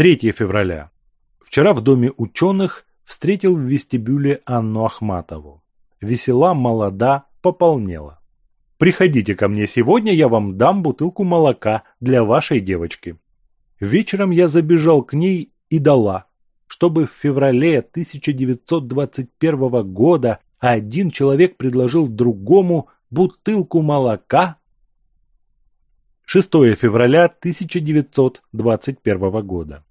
3 февраля. Вчера в Доме ученых встретил в вестибюле Анну Ахматову. Весела, молода, пополнела. «Приходите ко мне сегодня, я вам дам бутылку молока для вашей девочки». Вечером я забежал к ней и дала, чтобы в феврале 1921 года один человек предложил другому бутылку молока 6 февраля 1921 года.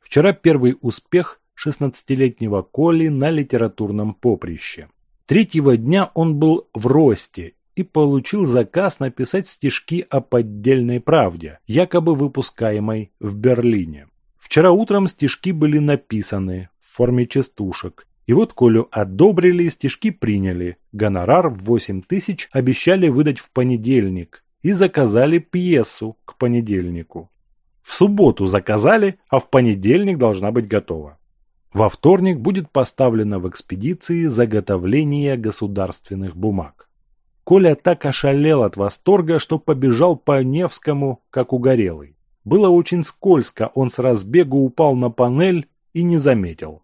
Вчера первый успех 16-летнего Коли на литературном поприще. Третьего дня он был в росте и получил заказ написать стишки о поддельной правде, якобы выпускаемой в Берлине. Вчера утром стишки были написаны в форме частушек. И вот Колю одобрили, стишки приняли. Гонорар в 8 тысяч обещали выдать в понедельник и заказали пьесу к понедельнику субботу заказали, а в понедельник должна быть готова. Во вторник будет поставлена в экспедиции заготовление государственных бумаг. Коля так ошалел от восторга, что побежал по Невскому, как угорелый. Было очень скользко, он с разбегу упал на панель и не заметил.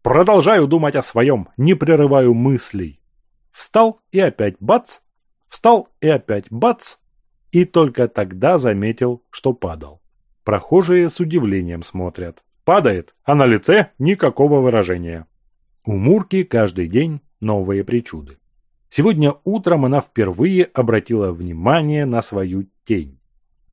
Продолжаю думать о своем, не прерываю мыслей. Встал и опять бац, встал и опять бац, и только тогда заметил, что падал. Прохожие с удивлением смотрят. Падает, а на лице никакого выражения. У Мурки каждый день новые причуды. Сегодня утром она впервые обратила внимание на свою тень.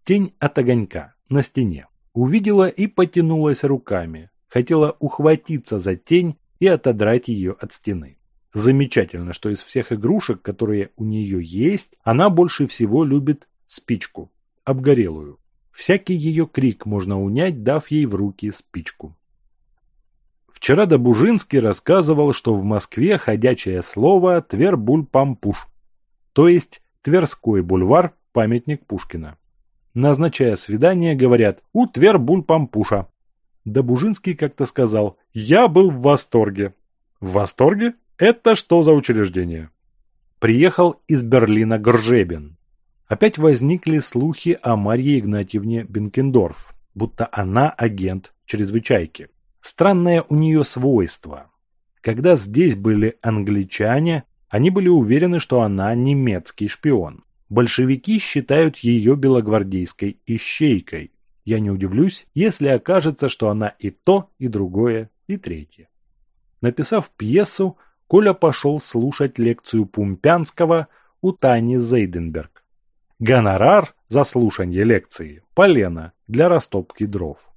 Тень от огонька на стене. Увидела и потянулась руками. Хотела ухватиться за тень и отодрать ее от стены. Замечательно, что из всех игрушек, которые у нее есть, она больше всего любит спичку, обгорелую. Всякий ее крик можно унять, дав ей в руки спичку. Вчера Добужинский рассказывал, что в Москве ходячее слово Твербуль-Пампуш, то есть Тверской бульвар, памятник Пушкина. Назначая свидание, говорят «У Твербуль-Пампуша». Добужинский как-то сказал «Я был в восторге». В восторге? Это что за учреждение? Приехал из Берлина Гржебин, Опять возникли слухи о Марье Игнатьевне Бенкендорф, будто она агент чрезвычайки. Странное у нее свойство. Когда здесь были англичане, они были уверены, что она немецкий шпион. Большевики считают ее белогвардейской ищейкой. Я не удивлюсь, если окажется, что она и то, и другое, и третье. Написав пьесу, Коля пошел слушать лекцию Пумпянского у Тани Зейденберг. Гонорар за слушание лекции – полено для растопки дров.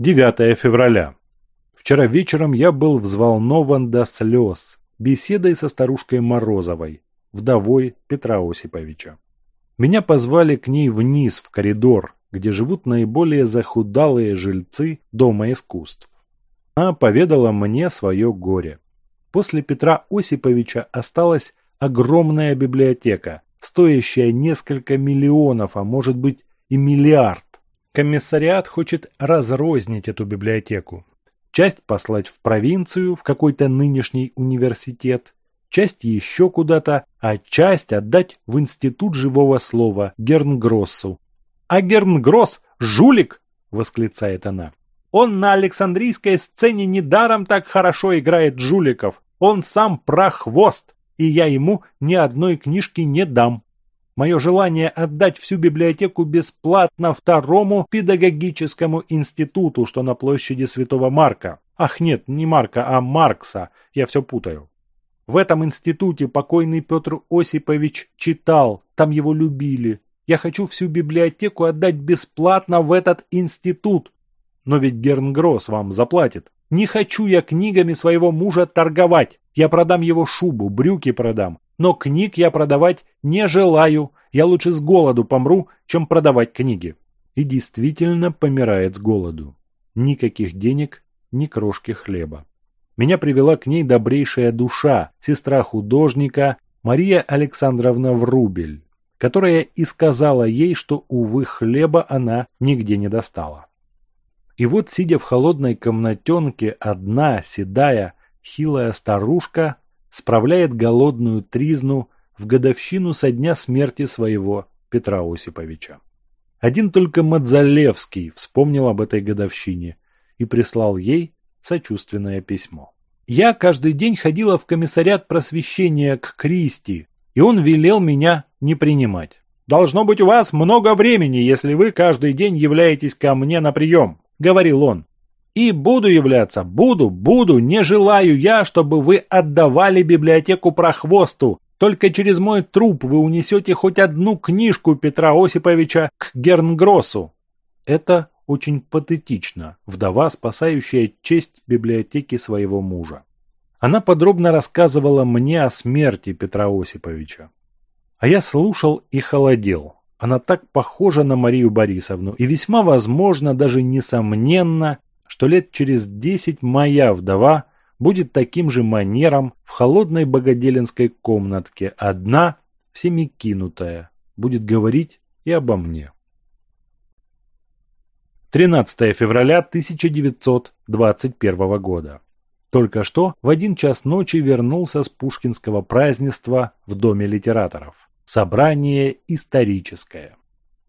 9 февраля. Вчера вечером я был взволнован до слез беседой со старушкой Морозовой, вдовой Петра Осиповича. Меня позвали к ней вниз в коридор, где живут наиболее захудалые жильцы Дома искусств. Она поведала мне свое горе. После Петра Осиповича осталось огромная библиотека, стоящая несколько миллионов, а может быть и миллиард. Комиссариат хочет разрознить эту библиотеку. Часть послать в провинцию, в какой-то нынешний университет, часть еще куда-то, а часть отдать в Институт живого слова Гернгроссу. «А Гернгросс – жулик!» – восклицает она. «Он на Александрийской сцене недаром так хорошо играет жуликов. Он сам прохвост и я ему ни одной книжки не дам. Мое желание отдать всю библиотеку бесплатно второму педагогическому институту, что на площади Святого Марка. Ах нет, не Марка, а Маркса, я все путаю. В этом институте покойный Петр Осипович читал, там его любили. Я хочу всю библиотеку отдать бесплатно в этот институт. Но ведь Гернгросс вам заплатит. Не хочу я книгами своего мужа торговать. Я продам его шубу, брюки продам. Но книг я продавать не желаю. Я лучше с голоду помру, чем продавать книги. И действительно помирает с голоду. Никаких денег, ни крошки хлеба. Меня привела к ней добрейшая душа, сестра художника Мария Александровна Врубель, которая и сказала ей, что, увы, хлеба она нигде не достала. И вот, сидя в холодной комнатенке, одна седая, хилая старушка справляет голодную тризну в годовщину со дня смерти своего Петра Осиповича. Один только Мадзалевский вспомнил об этой годовщине и прислал ей сочувственное письмо. Я каждый день ходила в комиссариат просвещения к Кристи, и он велел меня не принимать. «Должно быть у вас много времени, если вы каждый день являетесь ко мне на прием», говорил он. И буду являться, буду, буду, не желаю я, чтобы вы отдавали библиотеку прохвосту. Только через мой труп вы унесете хоть одну книжку Петра Осиповича к Гернгроссу. Это очень патетично, вдова, спасающая честь библиотеки своего мужа. Она подробно рассказывала мне о смерти Петра Осиповича. А я слушал и холодел. Она так похожа на Марию Борисовну, и весьма возможно, даже несомненно, что лет через десять моя вдова будет таким же манером в холодной богоделинской комнатке, одна, всеми кинутая, будет говорить и обо мне. 13 февраля 1921 года. Только что в один час ночи вернулся с пушкинского празднества в Доме литераторов собрание историческое.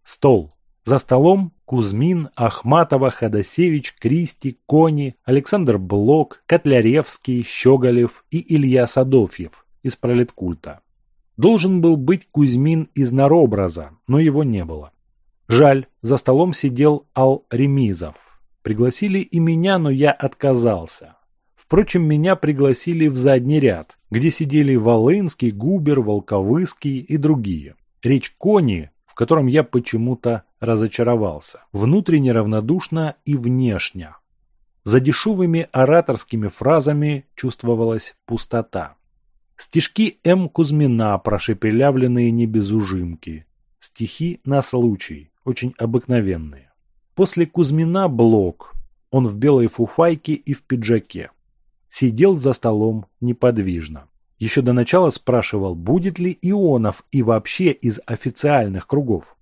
Стол. За столом Кузьмин, Ахматова, Ходосевич, Кристи, Кони, Александр Блок, Котляревский, Щеголев и Илья Садофьев из пролеткульта. Должен был быть Кузьмин из Наробраза, но его не было. Жаль, за столом сидел Ал Ремизов. Пригласили и меня, но я отказался. Впрочем, меня пригласили в задний ряд, где сидели Волынский, Губер, Волковыский и другие. Речь Кони, в котором я почему-то разочаровался, внутренне равнодушно и внешне. За дешевыми ораторскими фразами чувствовалась пустота. Стишки М. Кузьмина, прошепелявленные не без ужимки. Стихи на случай, очень обыкновенные. После Кузьмина блок. Он в белой фуфайке и в пиджаке сидел за столом неподвижно. Еще до начала спрашивал, будет ли Ионов и вообще из официальных кругов.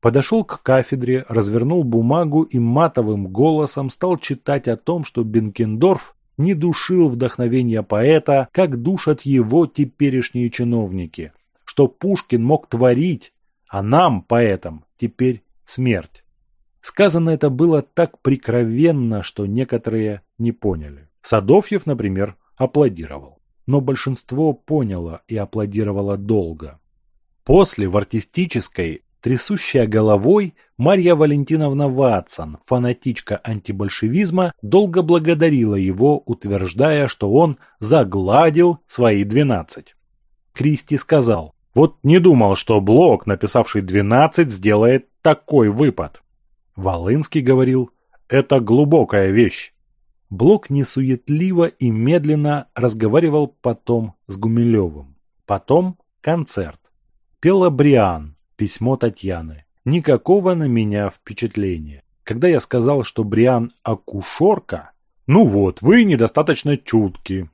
Подошел к кафедре, развернул бумагу и матовым голосом стал читать о том, что Бенкендорф не душил вдохновения поэта, как душат его теперешние чиновники, что Пушкин мог творить, а нам, поэтам, теперь смерть. Сказано это было так прикровенно, что некоторые не поняли. Садовьев, например, аплодировал. Но большинство поняло и аплодировало долго. После в артистической, трясущая головой, Марья Валентиновна Ватсон, фанатичка антибольшевизма, долго благодарила его, утверждая, что он загладил свои 12. Кристи сказал, вот не думал, что Блок, написавший 12, сделает такой выпад. Волынский говорил, это глубокая вещь. Блок несуетливо и медленно разговаривал потом с Гумилевым. Потом концерт. Пела Бриан, письмо Татьяны. Никакого на меня впечатления. Когда я сказал, что Бриан акушерка, ну вот, вы недостаточно чутки.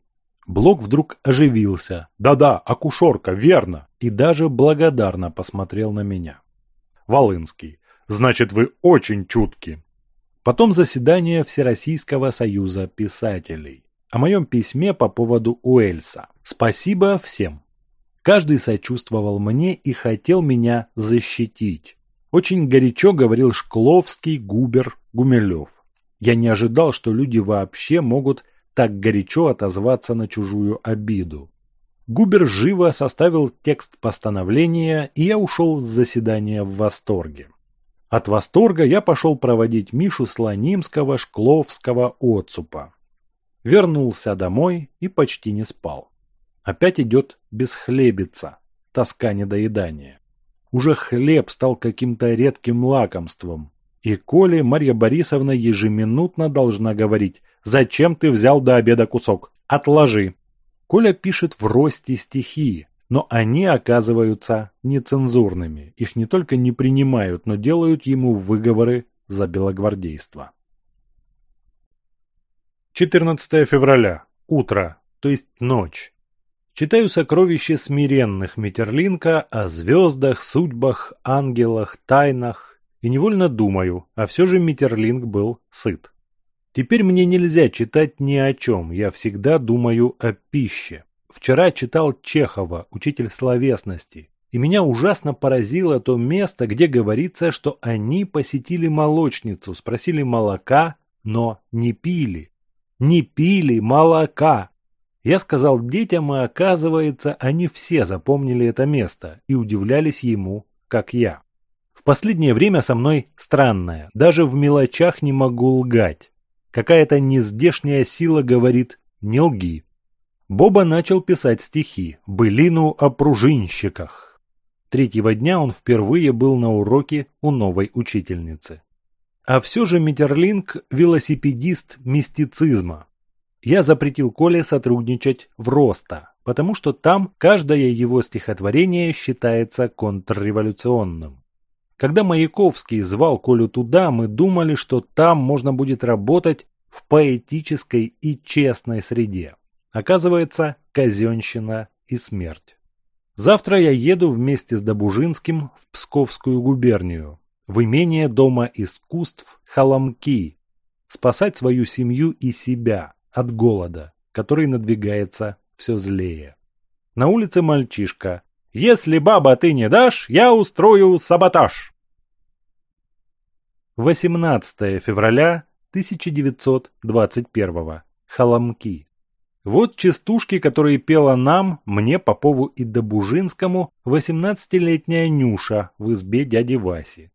Блок вдруг оживился. Да-да, акушерка, верно. И даже благодарно посмотрел на меня. Волынский. Значит, вы очень чутки. Потом заседание Всероссийского союза писателей. О моем письме по поводу Уэльса. Спасибо всем. Каждый сочувствовал мне и хотел меня защитить. Очень горячо говорил Шкловский, Губер, Гумилев. Я не ожидал, что люди вообще могут так горячо отозваться на чужую обиду. Губер живо составил текст постановления, и я ушел с заседания в восторге. От восторга я пошел проводить Мишу Слонимского, Шкловского, Отцупа. Вернулся домой и почти не спал. Опять идет бесхлебица, тоска недоедания. Уже хлеб стал каким-то редким лакомством. И Коле Марья Борисовна ежеминутно должна говорить «Зачем ты взял до обеда кусок? Отложи!» Коля пишет в росте стихи, но они оказываются нецензурными. Их не только не принимают, но делают ему выговоры за белогвардейство. 14 февраля. Утро, то есть ночь. Читаю сокровища смиренных Метерлинка о звездах, судьбах, ангелах, тайнах. И невольно думаю, а все же Метерлинг был сыт. Теперь мне нельзя читать ни о чем, я всегда думаю о пище. Вчера читал Чехова, учитель словесности, и меня ужасно поразило то место, где говорится, что они посетили молочницу, спросили молока, но не пили. Не пили молока. Я сказал детям, и оказывается, они все запомнили это место и удивлялись ему, как я. В последнее время со мной странное, даже в мелочах не могу лгать. Какая-то нездешняя сила говорит «не лги», Боба начал писать стихи, былину о пружинщиках. Третьего дня он впервые был на уроке у новой учительницы. А все же Метерлинг – велосипедист мистицизма. Я запретил Коле сотрудничать в Роста, потому что там каждое его стихотворение считается контрреволюционным. Когда Маяковский звал Колю туда, мы думали, что там можно будет работать в поэтической и честной среде. Оказывается, казенщина и смерть. Завтра я еду вместе с Добужинским в Псковскую губернию, в имение Дома искусств Холомки, спасать свою семью и себя от голода, который надвигается все злее. На улице мальчишка. «Если баба ты не дашь, я устрою саботаж!» 18 февраля 1921 Холомки. Вот частушки, которые пела нам, мне, Попову и Добужинскому, 18-летняя Нюша в избе дяди Васи.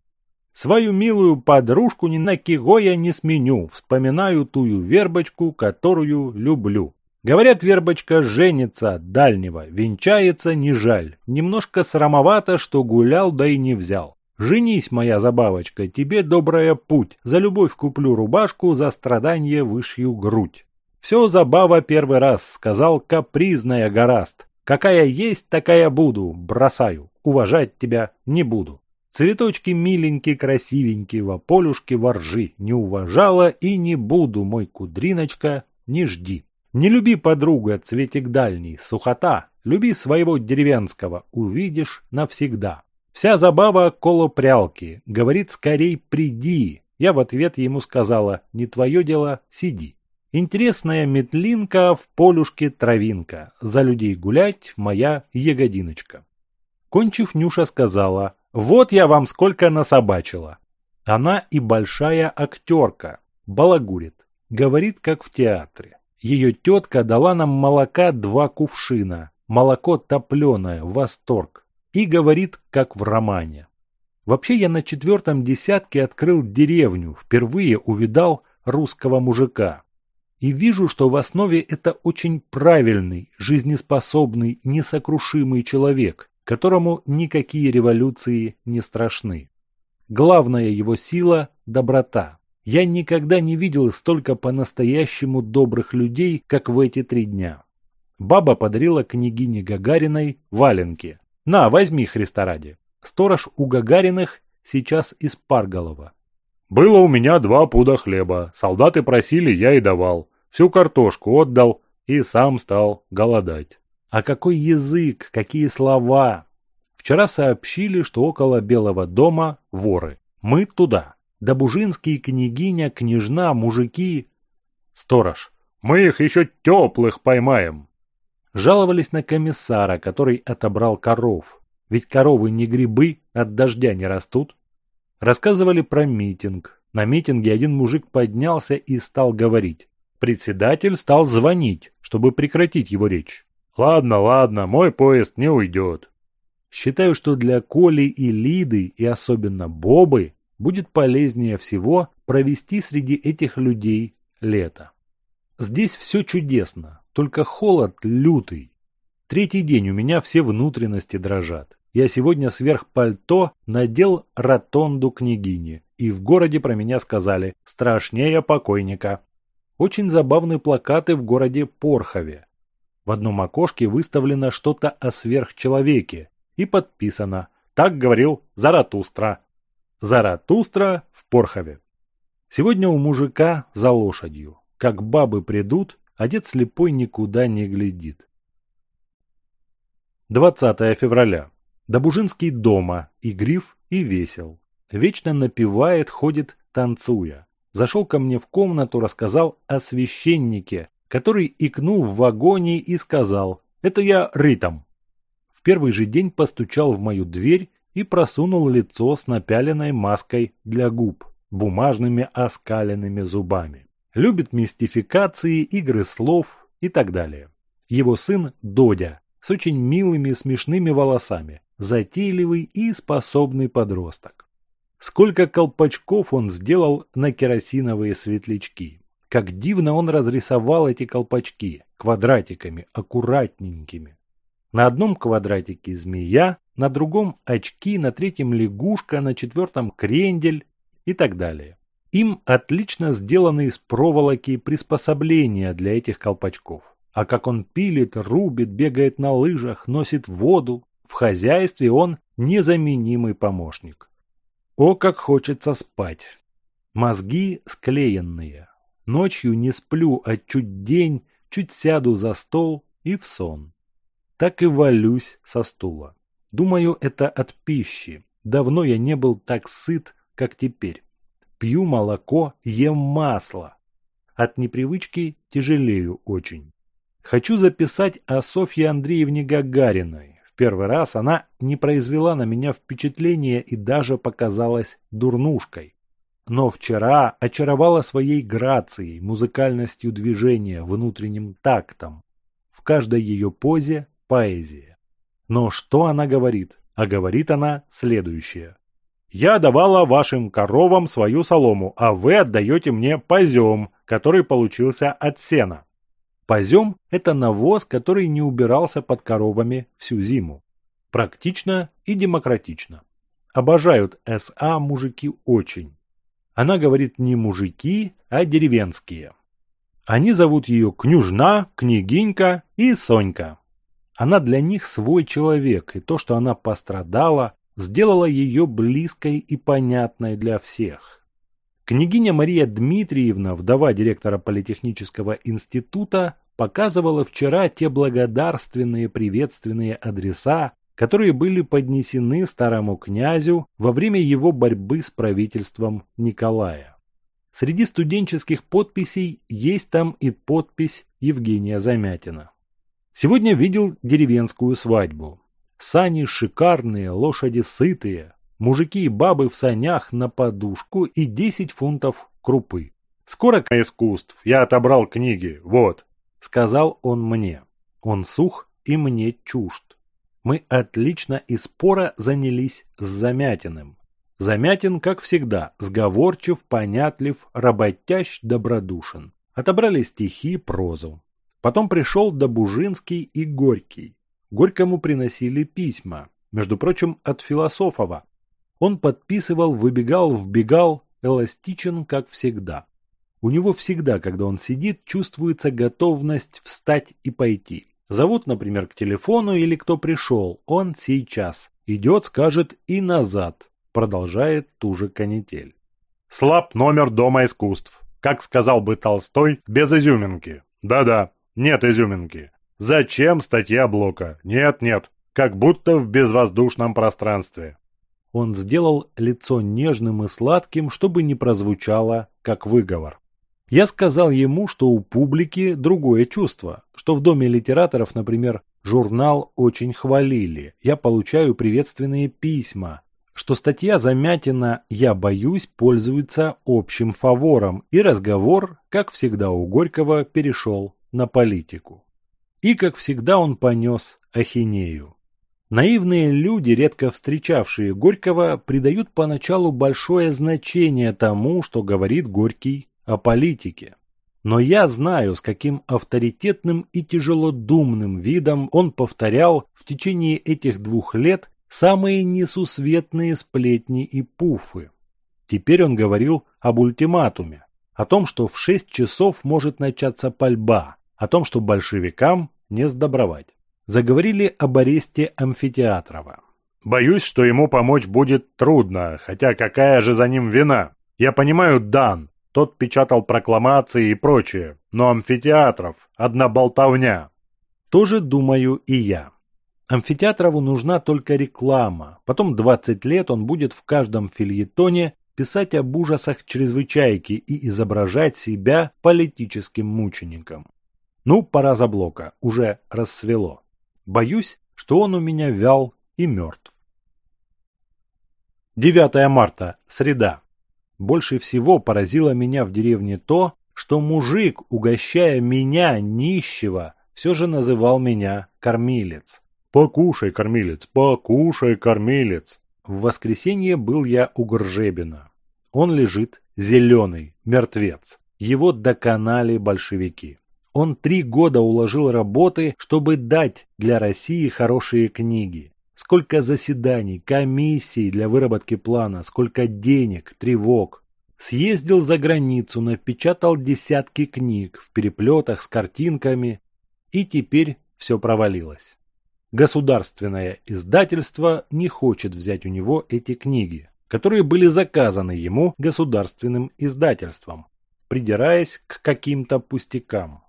Свою милую подружку ни на кого я не сменю, вспоминаю тую вербочку, которую люблю. Говорят, вербочка женится дальнего, венчается не жаль. Немножко срамовато, что гулял, да и не взял. Женись, моя забавочка, тебе добрая путь. За любовь куплю рубашку, за страдание вышью грудь. Все забава первый раз, сказал капризная гораст. Какая есть, такая буду, бросаю, уважать тебя не буду. Цветочки миленькие, красивенькие, во полюшке воржи, не уважала и не буду, мой кудриночка, не жди. Не люби, подруга, цветик дальний, сухота, люби своего деревенского, увидишь навсегда. Вся забава коло прялки, говорит скорей приди. Я в ответ ему сказала, не твое дело, сиди. Интересная медлинка в полюшке травинка. За людей гулять моя ягодиночка. Кончив, Нюша сказала, вот я вам сколько насобачила. Она и большая актерка, балагурит, говорит, как в театре. Ее тетка дала нам молока два кувшина, молоко топленое, восторг, и говорит, как в романе. Вообще я на четвертом десятке открыл деревню, впервые увидал русского мужика и вижу, что в основе это очень правильный, жизнеспособный, несокрушимый человек, которому никакие революции не страшны. Главная его сила – доброта. Я никогда не видел столько по-настоящему добрых людей, как в эти три дня. Баба подарила княгине Гагариной валенки. «На, возьми, Христа ради». Сторож у Гагариных сейчас из Парголова. «Было у меня два пуда хлеба. Солдаты просили, я и давал всю картошку отдал и сам стал голодать. А какой язык, какие слова! Вчера сообщили, что около Белого дома воры. Мы туда. Добужинский, княгиня, княжна, мужики. Сторож. Мы их еще теплых поймаем. Жаловались на комиссара, который отобрал коров. Ведь коровы не грибы, от дождя не растут. Рассказывали про митинг. На митинге один мужик поднялся и стал говорить. Председатель стал звонить, чтобы прекратить его речь. «Ладно, ладно, мой поезд не уйдет». Считаю, что для Коли и Лиды, и особенно Бобы, будет полезнее всего провести среди этих людей лето. Здесь все чудесно, только холод лютый. Третий день у меня все внутренности дрожат. Я сегодня сверх пальто надел ротонду княгини, и в городе про меня сказали «страшнее покойника». Очень забавные плакаты в городе Порхове. В одном окошке выставлено что-то о сверхчеловеке и подписано «Так говорил Заратустра». Заратустра в Порхове. Сегодня у мужика за лошадью. Как бабы придут, а дед слепой никуда не глядит. 20 февраля. Добужинский дома, и гриф, и весел. Вечно напевает, ходит, танцуя зашел ко мне в комнату, рассказал о священнике, который икнул в вагоне и сказал «Это я ритом». В первый же день постучал в мою дверь и просунул лицо с напяленной маской для губ, бумажными оскаленными зубами. Любит мистификации, игры слов и так далее. Его сын Додя с очень милыми смешными волосами, затейливый и способный подросток. Сколько колпачков он сделал на керосиновые светлячки. Как дивно он разрисовал эти колпачки, квадратиками, аккуратненькими. На одном квадратике змея, на другом очки, на третьем лягушка, на четвертом крендель и так далее. Им отлично сделаны из проволоки приспособления для этих колпачков. А как он пилит, рубит, бегает на лыжах, носит воду, в хозяйстве он незаменимый помощник. О, как хочется спать! Мозги склеенные. Ночью не сплю, а чуть день, чуть сяду за стол и в сон. Так и валюсь со стула. Думаю, это от пищи. Давно я не был так сыт, как теперь. Пью молоко, ем масло. От непривычки тяжелею очень. Хочу записать о Софье Андреевне Гагариной первый раз она не произвела на меня впечатления и даже показалась дурнушкой. Но вчера очаровала своей грацией, музыкальностью движения, внутренним тактом. В каждой ее позе – поэзия. Но что она говорит? А говорит она следующее. «Я давала вашим коровам свою солому, а вы отдаете мне позем, который получился от сена. Позем – это навоз, который не убирался под коровами всю зиму. Практично и демократично. Обожают СА мужики очень. Она говорит не мужики, а деревенские. Они зовут ее княжна, княгинька и Сонька. Она для них свой человек, и то, что она пострадала, сделало ее близкой и понятной для всех. Княгиня Мария Дмитриевна, вдова директора Политехнического института, показывала вчера те благодарственные приветственные адреса, которые были поднесены старому князю во время его борьбы с правительством Николая. Среди студенческих подписей есть там и подпись Евгения Замятина. Сегодня видел деревенскую свадьбу. Сани шикарные, лошади сытые, мужики и бабы в санях на подушку и 10 фунтов крупы. Скоро к искусств, я отобрал книги, вот, Сказал он мне. Он сух и мне чужд. Мы отлично и спора занялись с Замятиным. Замятин, как всегда, сговорчив, понятлив, работящ, добродушен. Отобрали стихи, прозу. Потом пришел Добужинский и Горький. Горькому приносили письма, между прочим, от Философова. Он подписывал, выбегал, вбегал, эластичен, как всегда. У него всегда, когда он сидит, чувствуется готовность встать и пойти. Зовут, например, к телефону или кто пришел, он сейчас. Идет, скажет и назад. Продолжает ту же канитель. Слаб номер Дома искусств. Как сказал бы Толстой, без изюминки. Да-да, нет изюминки. Зачем статья Блока? Нет-нет, как будто в безвоздушном пространстве. Он сделал лицо нежным и сладким, чтобы не прозвучало, как выговор. Я сказал ему, что у публики другое чувство, что в Доме литераторов, например, журнал очень хвалили, я получаю приветственные письма, что статья Замятина «Я боюсь» пользуется общим фавором, и разговор, как всегда у Горького, перешел на политику. И, как всегда, он понес ахинею. Наивные люди, редко встречавшие Горького, придают поначалу большое значение тому, что говорит Горький о политике. Но я знаю, с каким авторитетным и тяжелодумным видом он повторял в течение этих двух лет самые несусветные сплетни и пуфы. Теперь он говорил об ультиматуме, о том, что в шесть часов может начаться пальба, о том, что большевикам не сдобровать. Заговорили об аресте Амфитеатрова. «Боюсь, что ему помочь будет трудно, хотя какая же за ним вина? Я понимаю, Дан, тот печатал прокламации и прочее, но амфитеатров – одна болтовня. Тоже думаю и я. Амфитеатрову нужна только реклама. Потом 20 лет он будет в каждом фильетоне писать об ужасах чрезвычайки и изображать себя политическим мучеником. Ну, пора за блока, уже рассвело. Боюсь, что он у меня вял и мертв. 9 марта, среда. Больше всего поразило меня в деревне то, что мужик, угощая меня, нищего, все же называл меня кормилец. «Покушай, кормилец, покушай, кормилец!» В воскресенье был я у Горжебина. Он лежит зеленый, мертвец. Его доконали большевики. Он три года уложил работы, чтобы дать для России хорошие книги. Сколько заседаний, комиссий для выработки плана, сколько денег, тревог. Съездил за границу, напечатал десятки книг в переплетах с картинками, и теперь все провалилось. Государственное издательство не хочет взять у него эти книги, которые были заказаны ему государственным издательством, придираясь к каким-то пустякам.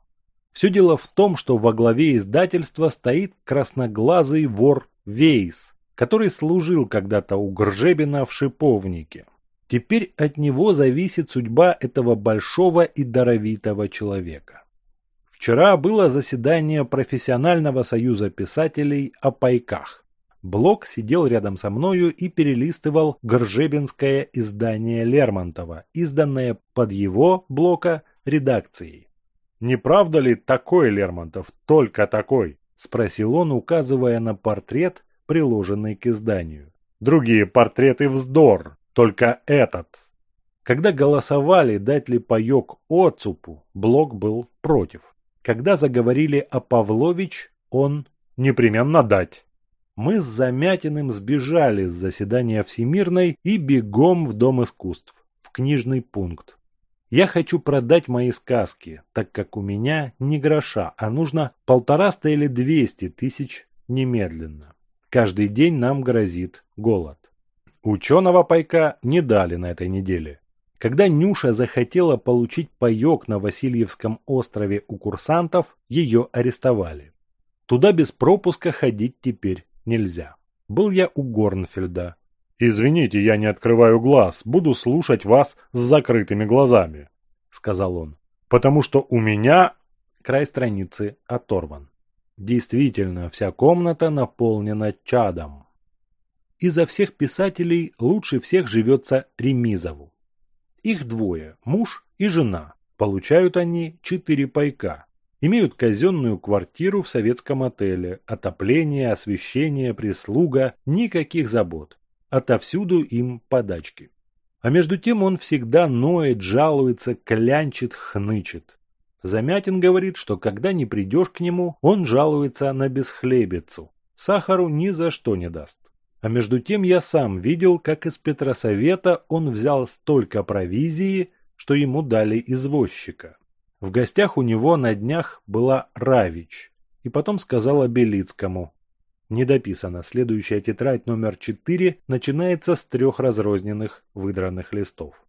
Все дело в том, что во главе издательства стоит красноглазый вор Вейс, который служил когда-то у Гржебина в Шиповнике. Теперь от него зависит судьба этого большого и даровитого человека. Вчера было заседание профессионального союза писателей о пайках. Блок сидел рядом со мною и перелистывал Горжебинское издание Лермонтова, изданное под его, блока, редакцией. Не правда ли такой Лермонтов, только такой? спросил он, указывая на портрет, приложенный к изданию. Другие портреты вздор, только этот. Когда голосовали, дать ли паёк Оцупу, Блок был против. Когда заговорили о Павлович, он непременно дать. Мы с Замятиным сбежали с заседания Всемирной и бегом в Дом искусств, в книжный пункт. Я хочу продать мои сказки, так как у меня не гроша, а нужно полтораста или двести тысяч немедленно. Каждый день нам грозит голод. Ученого пайка не дали на этой неделе. Когда Нюша захотела получить паек на Васильевском острове у курсантов, ее арестовали. Туда без пропуска ходить теперь нельзя. Был я у Горнфельда, «Извините, я не открываю глаз, буду слушать вас с закрытыми глазами», — сказал он. «Потому что у меня...» Край страницы оторван. Действительно, вся комната наполнена чадом. Изо всех писателей лучше всех живется Ремизову. Их двое, муж и жена. Получают они четыре пайка. Имеют казенную квартиру в советском отеле, отопление, освещение, прислуга, никаких забот. Отовсюду им подачки. А между тем он всегда ноет, жалуется, клянчит, хнычет. Замятин говорит, что когда не придешь к нему, он жалуется на бесхлебицу. Сахару ни за что не даст. А между тем я сам видел, как из Петросовета он взял столько провизии, что ему дали извозчика. В гостях у него на днях была Равич. И потом сказала Белицкому, Недописано. Следующая тетрадь номер 4 начинается с трех разрозненных выдранных листов.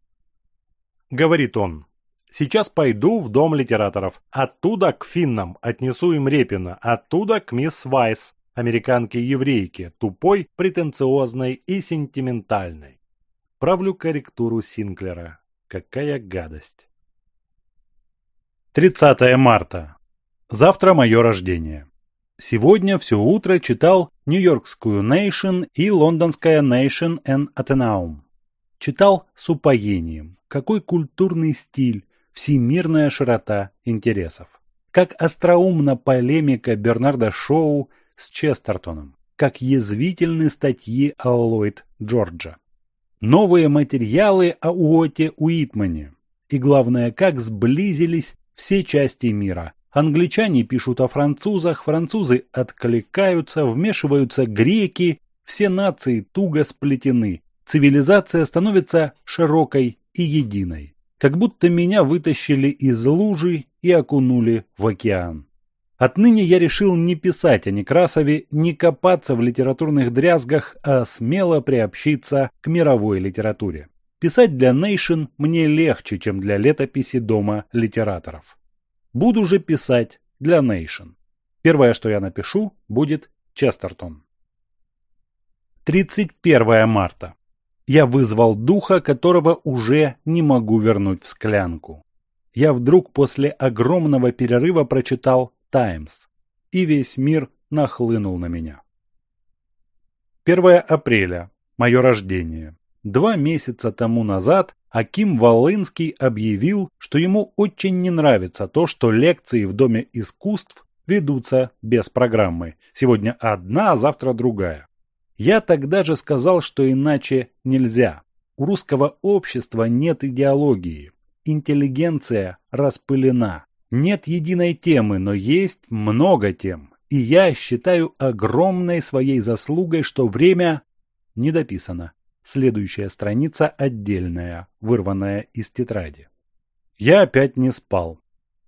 Говорит он. Сейчас пойду в дом литераторов. Оттуда к финнам отнесу им Репина. Оттуда к мисс Вайс, американке-еврейке, тупой, претенциозной и сентиментальной. Правлю корректуру Синклера. Какая гадость. 30 марта. Завтра мое рождение. Сегодня все утро читал Нью-Йоркскую Nation и лондонская Nation and Атенаум. Читал с упоением. Какой культурный стиль, всемирная широта интересов. Как остроумна полемика Бернарда Шоу с Честертоном. Как язвительны статьи о Ллойд Джорджа. Новые материалы о Уоте Уитмане. И главное, как сблизились все части мира Англичане пишут о французах, французы откликаются, вмешиваются греки, все нации туго сплетены. Цивилизация становится широкой и единой. Как будто меня вытащили из лужи и окунули в океан. Отныне я решил не писать о Некрасове, не копаться в литературных дрязгах, а смело приобщиться к мировой литературе. Писать для Nation мне легче, чем для летописи Дома литераторов. Буду же писать для Nation. Первое, что я напишу, будет Честертон. 31 марта. Я вызвал духа, которого уже не могу вернуть в склянку. Я вдруг после огромного перерыва прочитал «Таймс», и весь мир нахлынул на меня. 1 апреля. Мое рождение. Два месяца тому назад Аким Волынский объявил, что ему очень не нравится то, что лекции в Доме искусств ведутся без программы. Сегодня одна, а завтра другая. Я тогда же сказал, что иначе нельзя. У русского общества нет идеологии. Интеллигенция распылена. Нет единой темы, но есть много тем. И я считаю огромной своей заслугой, что время не дописано. Следующая страница отдельная, вырванная из тетради. Я опять не спал.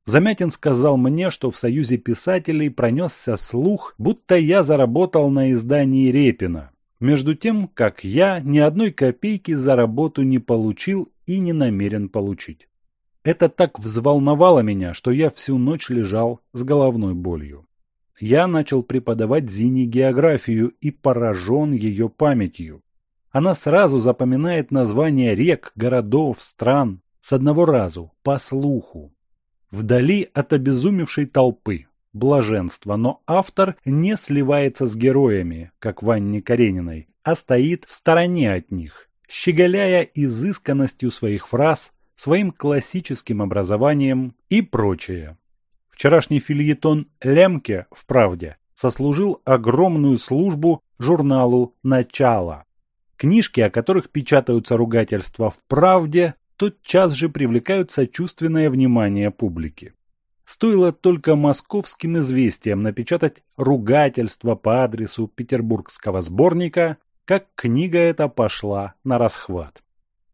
Замятин сказал мне, что в Союзе писателей пронесся слух, будто я заработал на издании Репина. Между тем, как я ни одной копейки за работу не получил и не намерен получить. Это так взволновало меня, что я всю ночь лежал с головной болью. Я начал преподавать Зине географию и поражен ее памятью. Она сразу запоминает названия рек, городов, стран с одного разу, по слуху. Вдали от обезумевшей толпы. Блаженство, но автор не сливается с героями, как в Анне Карениной, а стоит в стороне от них, щеголяя изысканностью своих фраз, своим классическим образованием и прочее. Вчерашний фильетон «Лемке» в «Правде» сослужил огромную службу журналу «Начало». Книжки, о которых печатаются ругательства в «Правде», тотчас же привлекают сочувственное внимание публики. Стоило только московским известиям напечатать ругательство по адресу петербургского сборника, как книга эта пошла на расхват.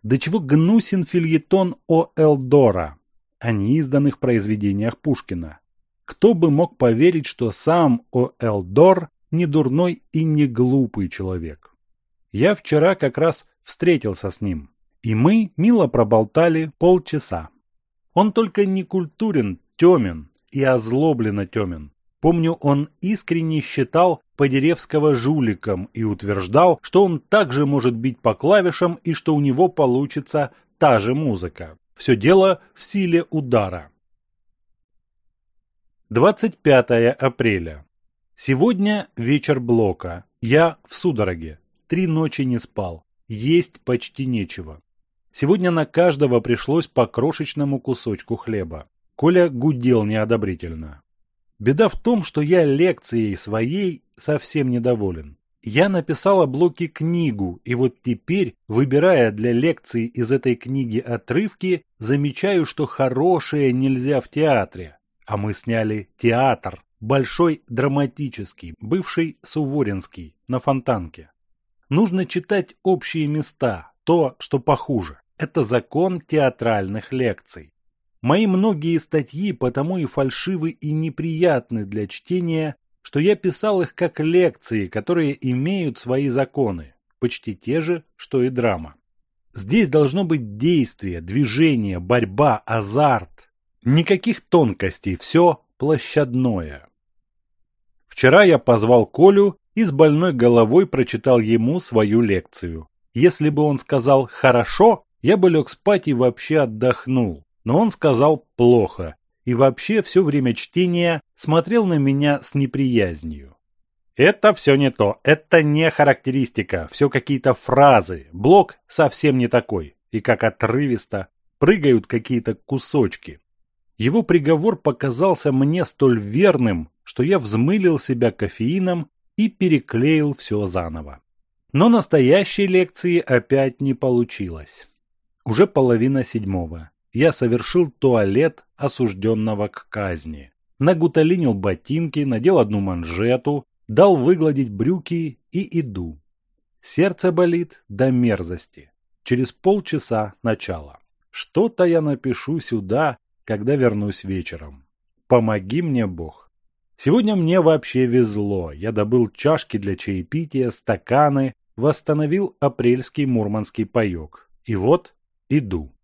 До чего гнусен фильетон о Элдора, а о неизданных произведениях Пушкина. Кто бы мог поверить, что сам о Элдор не дурной и не глупый человек. Я вчера как раз встретился с ним, и мы мило проболтали полчаса. Он только не культурен, темен и озлобленно темен. Помню, он искренне считал Подеревского жуликом и утверждал, что он также может бить по клавишам и что у него получится та же музыка. Все дело в силе удара. 25 апреля. Сегодня вечер блока. Я в судороге три ночи не спал, есть почти нечего. Сегодня на каждого пришлось по крошечному кусочку хлеба. Коля гудел неодобрительно. Беда в том, что я лекцией своей совсем недоволен. Я написал о блоке книгу, и вот теперь, выбирая для лекции из этой книги отрывки, замечаю, что хорошее нельзя в театре. А мы сняли театр, большой драматический, бывший Суворинский, на Фонтанке. Нужно читать общие места, то, что похуже. Это закон театральных лекций. Мои многие статьи потому и фальшивы и неприятны для чтения, что я писал их как лекции, которые имеют свои законы, почти те же, что и драма. Здесь должно быть действие, движение, борьба, азарт. Никаких тонкостей, все площадное. Вчера я позвал Колю и с больной головой прочитал ему свою лекцию. Если бы он сказал «хорошо», я бы лег спать и вообще отдохнул. Но он сказал «плохо» и вообще все время чтения смотрел на меня с неприязнью. Это все не то, это не характеристика, все какие-то фразы. Блок совсем не такой, и как отрывисто прыгают какие-то кусочки. Его приговор показался мне столь верным, что я взмылил себя кофеином и переклеил все заново. Но настоящей лекции опять не получилось. Уже половина седьмого. Я совершил туалет осужденного к казни. Нагуталинил ботинки, надел одну манжету, дал выгладить брюки и иду. Сердце болит до мерзости. Через полчаса начало. Что-то я напишу сюда, когда вернусь вечером. Помоги мне, Бог. Сегодня мне вообще везло. Я добыл чашки для чаепития, стаканы, восстановил апрельский мурманский паёк. И вот иду.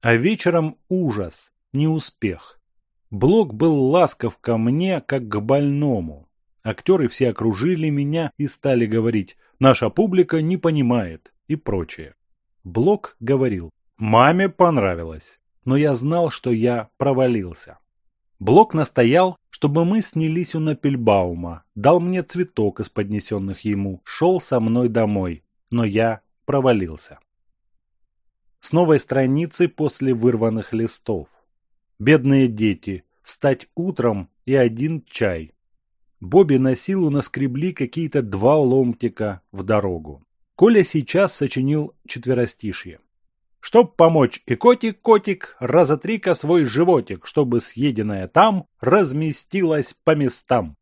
А вечером ужас, неуспех. Блок был ласков ко мне, как к больному. Актеры все окружили меня и стали говорить «Наша публика не понимает» и прочее. Блок говорил «Маме понравилось», но я знал, что я провалился. Блок настоял, чтобы мы снялись у Напельбаума, дал мне цветок из поднесенных ему, шел со мной домой, но я провалился. С новой страницы после вырванных листов. Бедные дети, встать утром и один чай. Бобби на силу наскребли какие-то два ломтика в дорогу. Коля сейчас сочинил четверостишье. Чтоб помочь и котик-котик, разотри-ка свой животик, чтобы съеденное там разместилось по местам.